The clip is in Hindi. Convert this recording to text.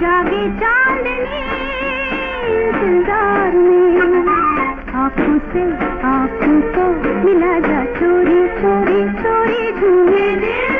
जागे चांदनी इंतज़ार में। आँखों से आँखों को मिला जा चोरी चोरी चोरी झूमे दिल